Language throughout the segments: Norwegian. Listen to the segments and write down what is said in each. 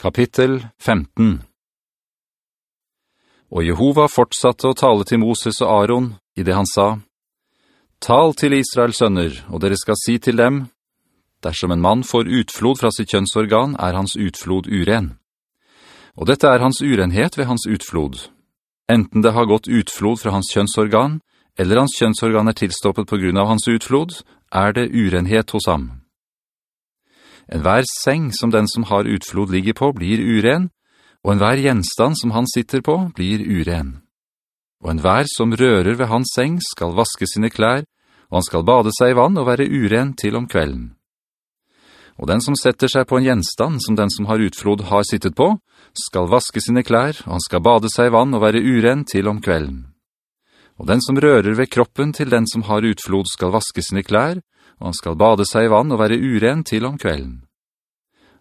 Kapittel 15 Og Jehova fortsatte å tale til Moses og Aaron i det han sa, «Tal til Israels sønner, og dere skal si til dem, dersom en mann får utflod fra sitt kjønnsorgan, er hans utflod uren. Og dette er hans urenhet ved hans utflod. Enten det har gått utflod fra hans kjønnsorgan, eller hans kjønnsorgan er tilstoppet på grunn av hans utflod, er det urenhet hos ham.» En hver seng som den som har utflod ligger på blir uren, og en hver gjenstand som han sitter på blir uren. Og en hver som rører ved hans seng skal vaske sine klær, og han skal bade seg i vann og være uren til om kvelden. Og den som setter seg på en gjenstand som den som har utflod har sittet på, skal vaske sine klær, og han skal bade seg i vann og være uren til om kvelden. Og den som rører ved kroppen til den som har utflod skal vaske sine klær, og han skal bade seg i vann og være uren til om kvelden.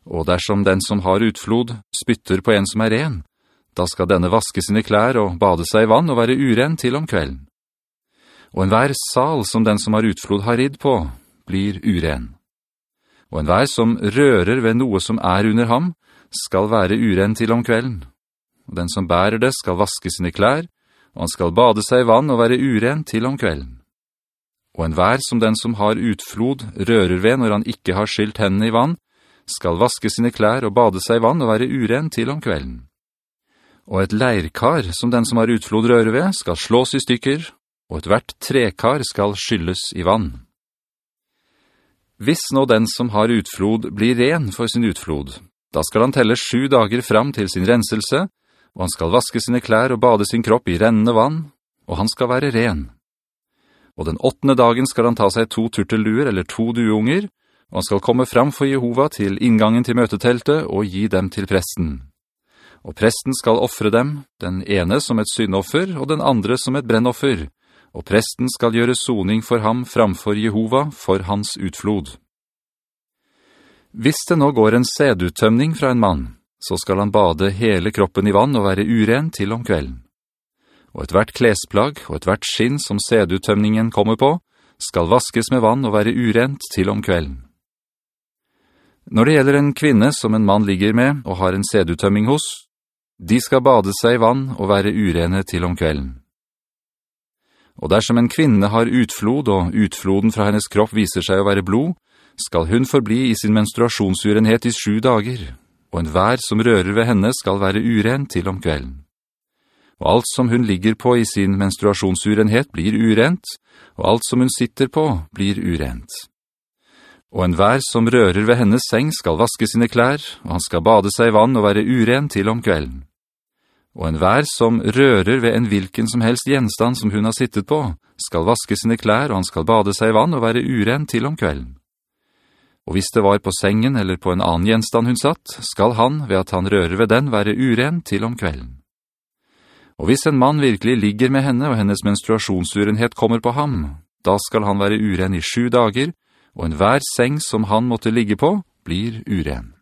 Og dersom den som har utflod spytter på en som er ren, da skal denne vaske sine klær og bade seg i vann og være uren til om kvelden. Og enhver sal som den som har utflod har ridd på, blir uren. Og enhver som rører ved noe som er under ham, skal være uren til om kvelden. Og den som bærer det skal vaske sine klær, og han skal bade seg i vann og være uren til om kvelden og enhver som den som har utflod rører ved når han ikke har skilt hendene i vann, skal vaske sine klær og bade seg i vann og være uren til om kvelden. Og et leirkar som den som har utflod rører ved skal slås i stykker, og et hvert trekar skal skylles i vann. Hvis nå den som har utflod blir ren for sin utflod, da skal han telle sju dager fram til sin renselse, og han skal vaske sine klær og bade sin kropp i rennende vann, og han skal være ren. Og den åttende dagen skal han ta seg to turtelduer eller to duunger, og han skal komme fram for Jehova til inngangen til møteteltet og gi dem til presten. Og presten skal offre dem, den ene som et syndoffer og den andre som et brennoffer, og presten skal gjøre soning for ham framfor Jehova for hans utflod. Hvis det nå går en seduttømning fra en mann, så skal han bade hele kroppen i vann og være uren til om kvelden og et hvert klesplagg og et hvert skinn som seduttømningen kommer på, skal vaskes med vann og være urent til om kvelden. Når det gjelder en kvinne som en mann ligger med og har en sedutømming hos, de skal bade seg i vann og være urene til om kvelden. Og dersom en kvinne har utflod, og utfloden fra hennes kropp viser seg å være blod, skal hun forbli i sin menstruasjonsurenhet i sju dager, og en vær som rører ved henne skal være uren til om kvelden og alt som hun ligger på i sin menstruasjonsurenhet blir urent, og alt som hun sitter på blir urent. Og en vær som rører ved hennes seng skal vaske sine klær, og han skal bade seg i vann og være uren til om kvelden. Og en vær som rører ved en hvilken som helst gjenstand som hun har sittet på, skal vaske sine klær, og han skal bade seg i vann og være uren til om kvelden. Og hvis det var på sengen eller på en annen gjenstand hun satt, skal han, ved at han rører ved den, være uren til om kvelden. Og hvis en mann virkelig ligger med henne, og hennes menstruasjonsurenhet kommer på ham, da skal han være uren i sju dager, og enhver seng som han måtte ligge på, blir uren.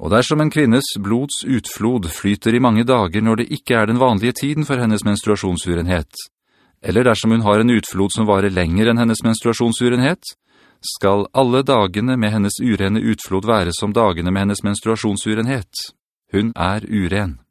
Og dersom en kvinnes blods utflod flyter i mange dager når det ikke er den vanlige tiden for hennes menstruasjonsurenhet, eller dersom hun har en utflod som varer lenger enn hennes menstruasjonsurenhet, skal alle dagene med hennes urene utflod være som dagene med hennes menstruasjonsurenhet. Hun er uren.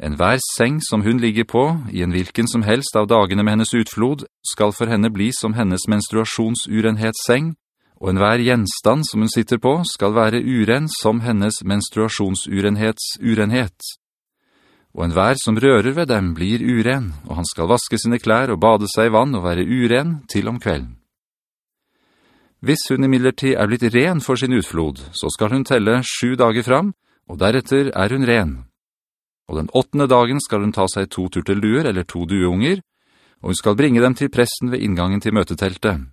En hver seng som hun ligger på, i en hvilken som helst av dagene med hennes utflod, skal for henne bli som hennes menstruasjonsurenhetsseng, og en hver gjenstand som hun sitter på skal være uren som hennes menstruasjonsurenhetsurenhet. Og en hver som rører ved dem blir uren, og han skal vaske sine klær og bade seg i vann og være uren til om kvelden. Hvis hun imidlertid er blitt ren for sin utflod, så skal hun telle sju dager fram, og deretter er hun ren og den åttende dagen skal hun ta seg to turtelduer eller to dueunger, og hun skal bringe dem til presten ved inngangen til møteteltet.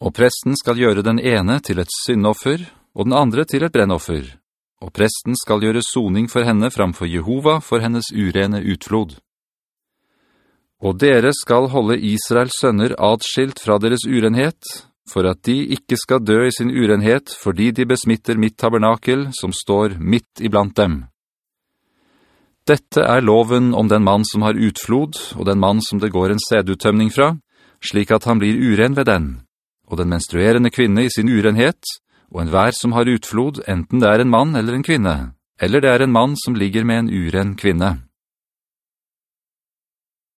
Og presten skal gjøre den ene til et syndoffer, og den andre til et brennoffer, og presten skal gjøre soning for henne framfor Jehova for hennes urene utflod. Og dere skal holde Israels sønner adskilt fra deres urenhet, for at de ikke skal dø i sin urenhet, fordi de besmitter mitt tabernakel som står midt iblant dem. Dette er loven om den mann som har utflod, og den mann som det går en seduttømning fra, slik at han blir uren ved den, og den menstruerende kvinne i sin urenhet, og en vær som har utflod, enten det er en mann eller en kvinne, eller det er en mann som ligger med en uren kvinne.